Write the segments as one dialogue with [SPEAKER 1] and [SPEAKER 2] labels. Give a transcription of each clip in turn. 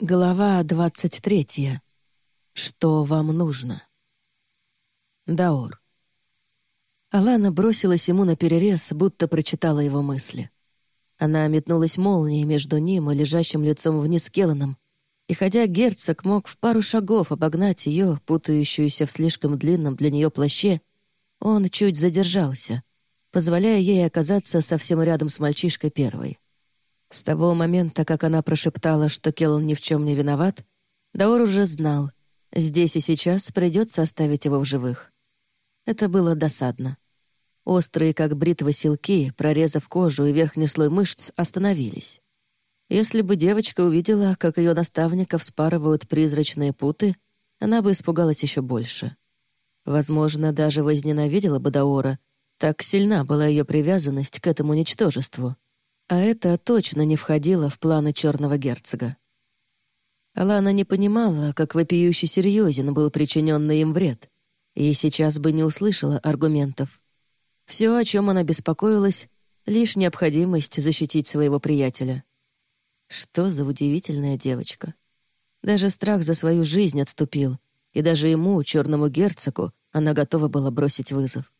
[SPEAKER 1] Глава двадцать третья. Что вам нужно? Даор. Алана бросилась ему на перерез, будто прочитала его мысли. Она метнулась молнией между ним и лежащим лицом вниз Келланом, и хотя герцог мог в пару шагов обогнать ее, путающуюся в слишком длинном для нее плаще, он чуть задержался, позволяя ей оказаться совсем рядом с мальчишкой первой. С того момента, как она прошептала, что Келлан ни в чем не виноват, Даор уже знал, здесь и сейчас придется оставить его в живых. Это было досадно. Острые, как бритва силки, прорезав кожу и верхний слой мышц, остановились. Если бы девочка увидела, как ее наставников спарывают призрачные путы, она бы испугалась еще больше. Возможно, даже возненавидела бы Даора, так сильна была ее привязанность к этому ничтожеству — а это точно не входило в планы черного герцога. Алана не понимала, как вопиюще серьезен был причиненный им вред, и сейчас бы не услышала аргументов. Все, о чем она беспокоилась, лишь необходимость защитить своего приятеля. Что за удивительная девочка. Даже страх за свою жизнь отступил, и даже ему, черному герцогу, она готова была бросить вызов.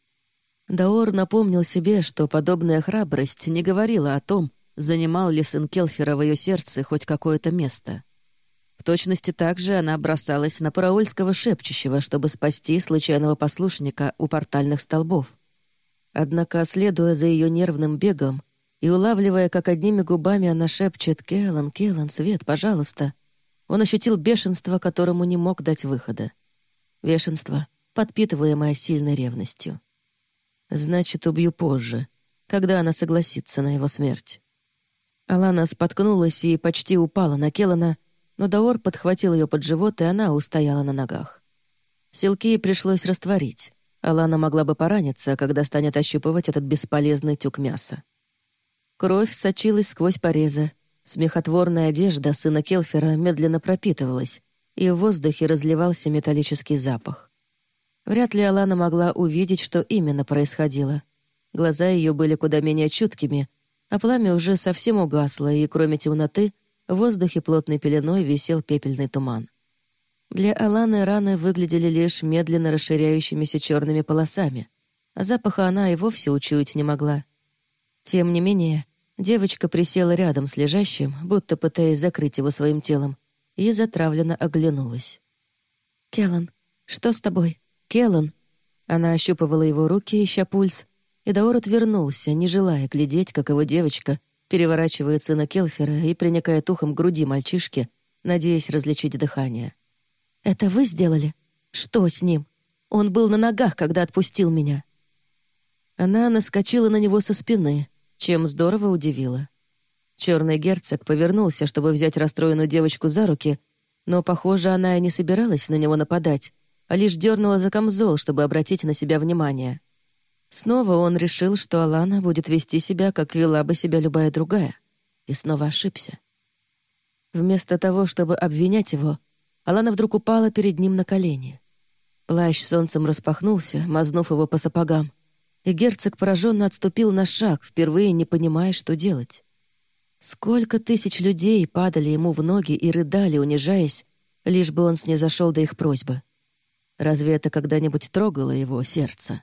[SPEAKER 1] Даор напомнил себе, что подобная храбрость не говорила о том, занимал ли сын Келфера в ее сердце хоть какое-то место. В точности так же она бросалась на параольского шепчущего, чтобы спасти случайного послушника у портальных столбов. Однако, следуя за ее нервным бегом и улавливая, как одними губами она шепчет «Келлан, Келлан, Свет, пожалуйста», он ощутил бешенство, которому не мог дать выхода. Бешенство, подпитываемое сильной ревностью. Значит, убью позже, когда она согласится на его смерть. Алана споткнулась и почти упала на Келлана, но Даор подхватил ее под живот, и она устояла на ногах. Силки пришлось растворить. Алана могла бы пораниться, когда станет ощупывать этот бесполезный тюк мяса. Кровь сочилась сквозь порезы. Смехотворная одежда сына Келфера медленно пропитывалась, и в воздухе разливался металлический запах. Вряд ли Алана могла увидеть, что именно происходило. Глаза ее были куда менее чуткими, а пламя уже совсем угасло, и кроме темноты в воздухе плотной пеленой висел пепельный туман. Для Аланы раны выглядели лишь медленно расширяющимися черными полосами, а запаха она и вовсе учуять не могла. Тем не менее, девочка присела рядом с лежащим, будто пытаясь закрыть его своим телом, и затравленно оглянулась. «Келлан, что с тобой?» «Келлан!» Она ощупывала его руки, ища пульс, и Даор отвернулся, не желая глядеть, как его девочка переворачивает сына Келфера и приникает ухом к груди мальчишки, надеясь различить дыхание. «Это вы сделали? Что с ним? Он был на ногах, когда отпустил меня». Она наскочила на него со спины, чем здорово удивила. Черный герцог повернулся, чтобы взять расстроенную девочку за руки, но, похоже, она и не собиралась на него нападать, а лишь дернула за камзол, чтобы обратить на себя внимание. Снова он решил, что Алана будет вести себя, как вела бы себя любая другая, и снова ошибся. Вместо того, чтобы обвинять его, Алана вдруг упала перед ним на колени. Плащ солнцем распахнулся, мазнув его по сапогам, и герцог пораженно отступил на шаг, впервые не понимая, что делать. Сколько тысяч людей падали ему в ноги и рыдали, унижаясь, лишь бы он снизошел до их просьбы. Разве это когда-нибудь трогало его сердце?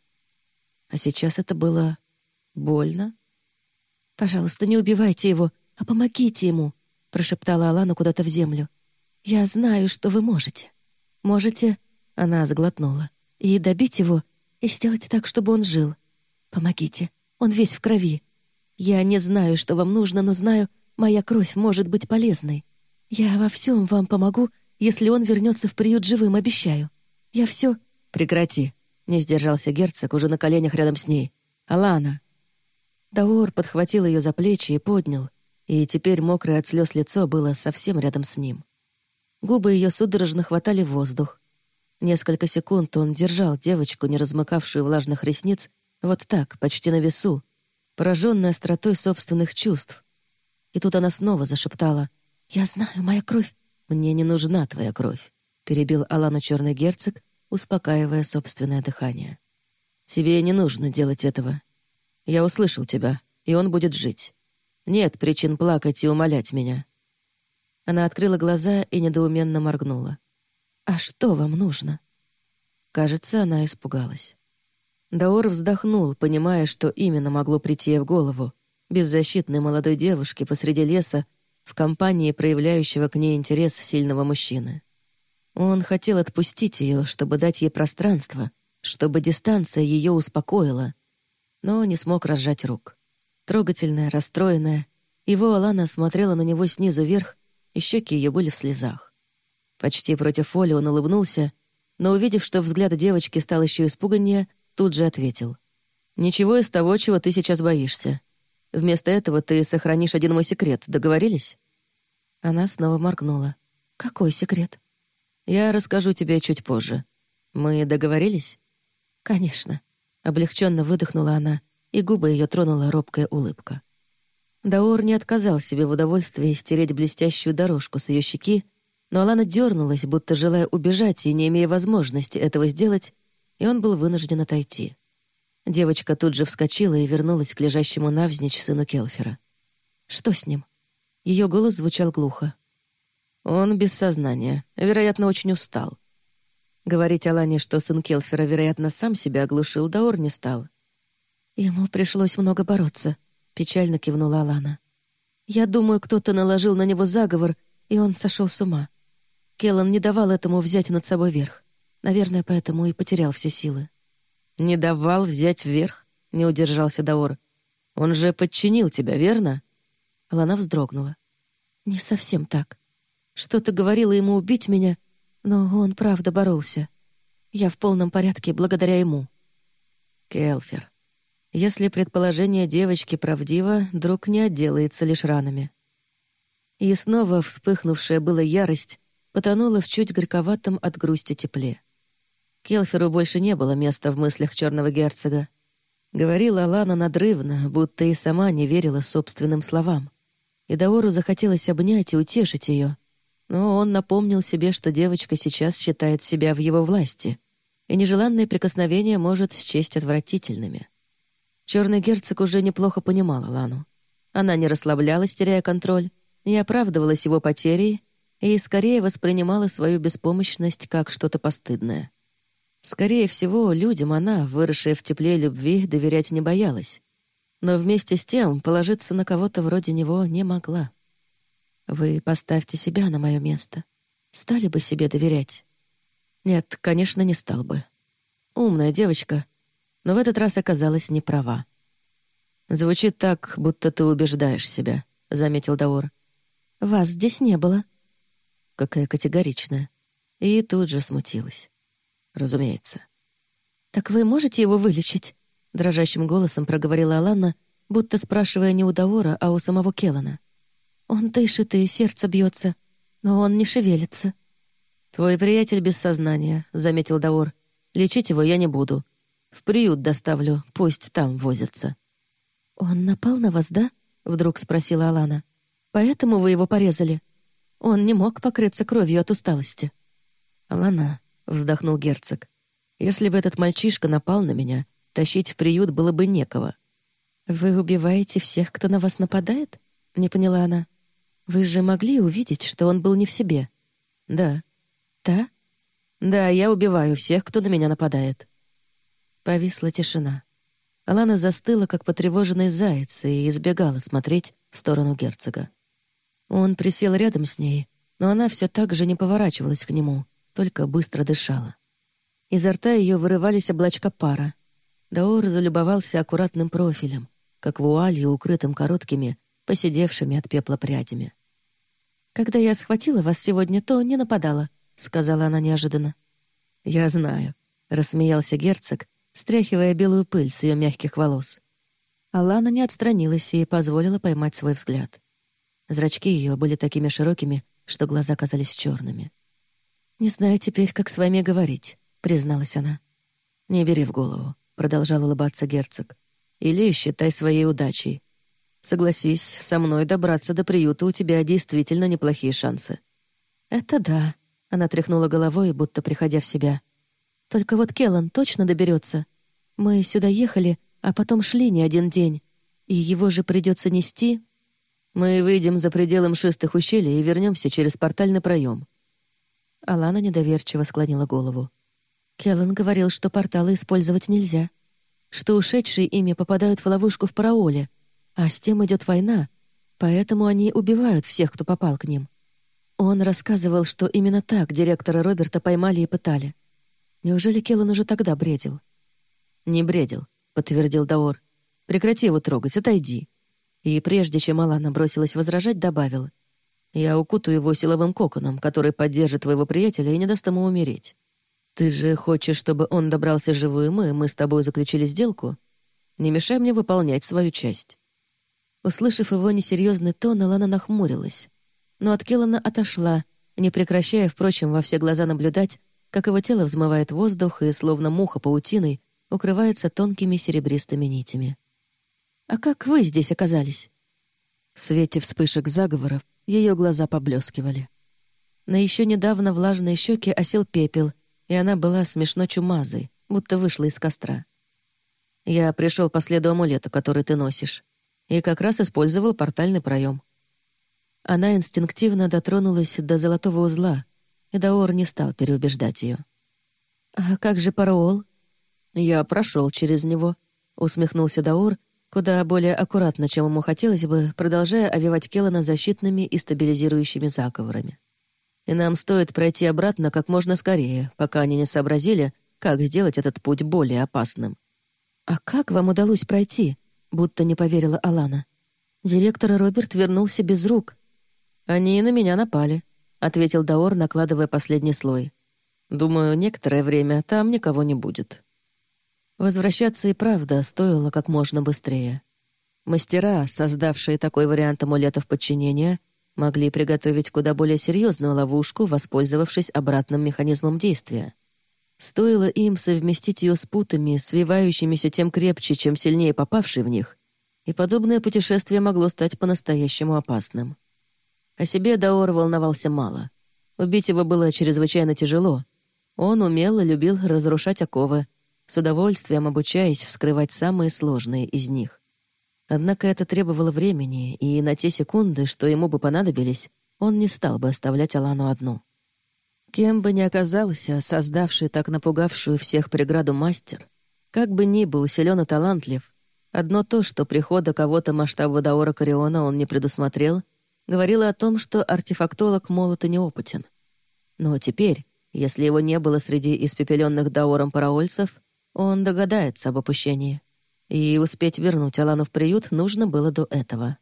[SPEAKER 1] А сейчас это было больно. «Пожалуйста, не убивайте его, а помогите ему», — прошептала Алана куда-то в землю. «Я знаю, что вы можете. Можете...» — она сглотнула. «И добить его, и сделать так, чтобы он жил. Помогите, он весь в крови. Я не знаю, что вам нужно, но знаю, моя кровь может быть полезной. Я во всем вам помогу, если он вернется в приют живым, обещаю. Я все...» «Прекрати», — не сдержался герцог уже на коленях рядом с ней. «Алана». Даор подхватил ее за плечи и поднял, и теперь мокрое от слез лицо было совсем рядом с ним. Губы ее судорожно хватали воздух. Несколько секунд он держал девочку, не размыкавшую влажных ресниц, вот так, почти на весу, пораженная остротой собственных чувств. И тут она снова зашептала. «Я знаю, моя кровь...» «Мне не нужна твоя кровь», — перебил Алану черный герцог, успокаивая собственное дыхание. «Тебе не нужно делать этого. Я услышал тебя, и он будет жить. Нет причин плакать и умолять меня». Она открыла глаза и недоуменно моргнула. «А что вам нужно?» Кажется, она испугалась. Даор вздохнул, понимая, что именно могло прийти ей в голову. Беззащитной молодой девушке посреди леса в компании проявляющего к ней интерес сильного мужчины. Он хотел отпустить ее, чтобы дать ей пространство, чтобы дистанция ее успокоила, но не смог разжать рук. Трогательная, расстроенная, его Алана смотрела на него снизу вверх, и щеки ее были в слезах. Почти против воли он улыбнулся, но, увидев, что взгляд девочки стал еще испуганнее, тут же ответил. «Ничего из того, чего ты сейчас боишься. Вместо этого ты сохранишь один мой секрет. Договорились?» Она снова моргнула. «Какой секрет?» «Я расскажу тебе чуть позже. Мы договорились?» «Конечно». Облегченно выдохнула она, и губы ее тронула робкая улыбка. Даор не отказал себе в удовольствии стереть блестящую дорожку с ее щеки, но Алана дернулась, будто желая убежать и не имея возможности этого сделать, и он был вынужден отойти. Девочка тут же вскочила и вернулась к лежащему навзничь сыну Келфера. «Что с ним?» Ее голос звучал глухо. «Он без сознания. Вероятно, очень устал». Говорить Алане, что сын Келфера, вероятно, сам себя оглушил, Даор не стал. «Ему пришлось много бороться», — печально кивнула Алана. «Я думаю, кто-то наложил на него заговор, и он сошел с ума. Келлан не давал этому взять над собой верх. Наверное, поэтому и потерял все силы». «Не давал взять вверх?» — не удержался Даор. «Он же подчинил тебя, верно?» Лана вздрогнула. «Не совсем так. Что-то говорила ему убить меня, но он правда боролся. Я в полном порядке благодаря ему». «Келфер, если предположение девочки правдиво, друг не отделается лишь ранами». И снова вспыхнувшая была ярость потонула в чуть горьковатом от грусти тепле. Келферу больше не было места в мыслях черного герцога. Говорила Лана надрывно, будто и сама не верила собственным словам. И Даору захотелось обнять и утешить ее. Но он напомнил себе, что девочка сейчас считает себя в его власти, и нежеланное прикосновение может счесть отвратительными. Черный герцог уже неплохо понимал Лану. Она не расслаблялась, теряя контроль, не оправдывалась его потерей и скорее воспринимала свою беспомощность как что-то постыдное. Скорее всего, людям она, выросшая в тепле любви, доверять не боялась. Но вместе с тем положиться на кого-то вроде него не могла. Вы поставьте себя на мое место. Стали бы себе доверять? Нет, конечно, не стал бы. Умная девочка, но в этот раз оказалась не права. «Звучит так, будто ты убеждаешь себя», — заметил Даор. «Вас здесь не было». Какая категоричная. И тут же смутилась разумеется. «Так вы можете его вылечить?» — дрожащим голосом проговорила Алана, будто спрашивая не у Даора, а у самого Келлана. «Он дышит, и сердце бьется, но он не шевелится». «Твой приятель без сознания», — заметил Даор. «Лечить его я не буду. В приют доставлю, пусть там возится». «Он напал на вас, да?» — вдруг спросила Алана. «Поэтому вы его порезали? Он не мог покрыться кровью от усталости». «Алана, — вздохнул герцог. «Если бы этот мальчишка напал на меня, тащить в приют было бы некого». «Вы убиваете всех, кто на вас нападает?» — не поняла она. «Вы же могли увидеть, что он был не в себе?» «Да». «Да?» «Да, я убиваю всех, кто на меня нападает». Повисла тишина. Алана застыла, как потревоженный заяц, и избегала смотреть в сторону герцога. Он присел рядом с ней, но она все так же не поворачивалась к нему, только быстро дышала. Изо рта ее вырывались облачка пара. Даор залюбовался аккуратным профилем, как вуалью, укрытым короткими, посидевшими от пепла прядями. «Когда я схватила вас сегодня, то не нападала», — сказала она неожиданно. «Я знаю», — рассмеялся герцог, стряхивая белую пыль с ее мягких волос. Алана не отстранилась и позволила поймать свой взгляд. Зрачки ее были такими широкими, что глаза казались черными. «Не знаю теперь, как с вами говорить», — призналась она. «Не бери в голову», — продолжал улыбаться герцог. «Или считай своей удачей. Согласись, со мной добраться до приюта у тебя действительно неплохие шансы». «Это да», — она тряхнула головой, будто приходя в себя. «Только вот Келлан точно доберется. Мы сюда ехали, а потом шли не один день, и его же придется нести». Мы выйдем за пределы мшистых ущелий и вернемся через портальный проем. Алана недоверчиво склонила голову. Келлен говорил, что порталы использовать нельзя, что ушедшие ими попадают в ловушку в параоле, а с тем идет война, поэтому они убивают всех, кто попал к ним. Он рассказывал, что именно так директора Роберта поймали и пытали. Неужели Келлен уже тогда бредил? «Не бредил», — подтвердил Даор. «Прекрати его трогать, отойди». И прежде чем Алана бросилась возражать, добавил. «Я укутаю его силовым коконом, который поддержит твоего приятеля и не даст ему умереть. Ты же хочешь, чтобы он добрался живым, и мы с тобой заключили сделку? Не мешай мне выполнять свою часть». Услышав его несерьезный тон, Алана нахмурилась. Но от Келлана отошла, не прекращая, впрочем, во все глаза наблюдать, как его тело взмывает воздух и, словно муха паутиной, укрывается тонкими серебристыми нитями. «А как вы здесь оказались?» В свете вспышек заговоров ее глаза поблескивали. На еще недавно влажные щеки осел пепел, и она была смешно чумазой, будто вышла из костра. «Я пришел по следу амулета, который ты носишь, и как раз использовал портальный проем». Она инстинктивно дотронулась до золотого узла, и Даор не стал переубеждать ее. «А как же параол?» «Я прошел через него», — усмехнулся Даор, куда более аккуратно, чем ему хотелось бы, продолжая овивать Келлана защитными и стабилизирующими заговорами. И нам стоит пройти обратно как можно скорее, пока они не сообразили, как сделать этот путь более опасным. «А как вам удалось пройти?» — будто не поверила Алана. Директор Роберт вернулся без рук. «Они на меня напали», — ответил Даор, накладывая последний слой. «Думаю, некоторое время там никого не будет». Возвращаться и правда стоило как можно быстрее. Мастера, создавшие такой вариант амулетов подчинения, могли приготовить куда более серьезную ловушку, воспользовавшись обратным механизмом действия. Стоило им совместить ее с путами, свивающимися тем крепче, чем сильнее попавший в них, и подобное путешествие могло стать по-настоящему опасным. О себе Даор волновался мало. Убить его было чрезвычайно тяжело. Он умело любил разрушать оковы, с удовольствием обучаясь вскрывать самые сложные из них. Однако это требовало времени, и на те секунды, что ему бы понадобились, он не стал бы оставлять Алану одну. Кем бы ни оказался создавший так напугавшую всех преграду мастер, как бы ни был силен и талантлив, одно то, что прихода кого-то масштаба Даора Кариона он не предусмотрел, говорило о том, что артефактолог молод и неопытен. Но теперь, если его не было среди испепеленных Даором параольцев, он догадается об опущении. И успеть вернуть Алану в приют нужно было до этого.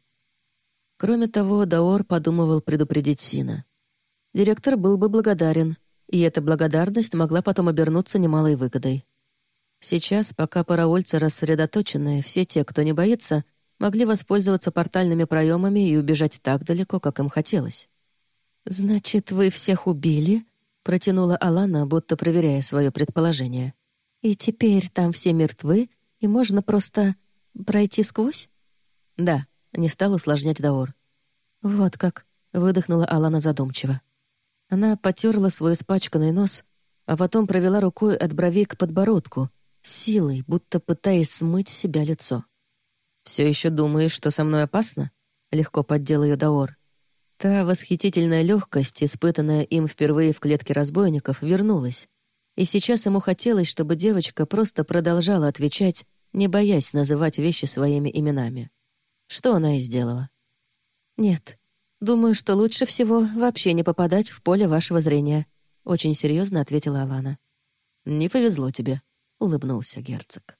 [SPEAKER 1] Кроме того, Даор подумывал предупредить Сина. Директор был бы благодарен, и эта благодарность могла потом обернуться немалой выгодой. Сейчас, пока паровольцы рассредоточены, все те, кто не боится, могли воспользоваться портальными проемами и убежать так далеко, как им хотелось. «Значит, вы всех убили?» — протянула Алана, будто проверяя свое предположение. И теперь там все мертвы, и можно просто пройти сквозь? Да, не стал усложнять Даор. Вот как, выдохнула Алана задумчиво. Она потерла свой испачканный нос, а потом провела рукой от бровей к подбородку, силой, будто пытаясь смыть себя лицо. Все еще думаешь, что со мной опасно?» — легко поддел ее Даор. Та восхитительная легкость, испытанная им впервые в клетке разбойников, вернулась, и сейчас ему хотелось, чтобы девочка просто продолжала отвечать, не боясь называть вещи своими именами. Что она и сделала. «Нет, думаю, что лучше всего вообще не попадать в поле вашего зрения», — очень серьезно ответила Алана. «Не повезло тебе», — улыбнулся герцог.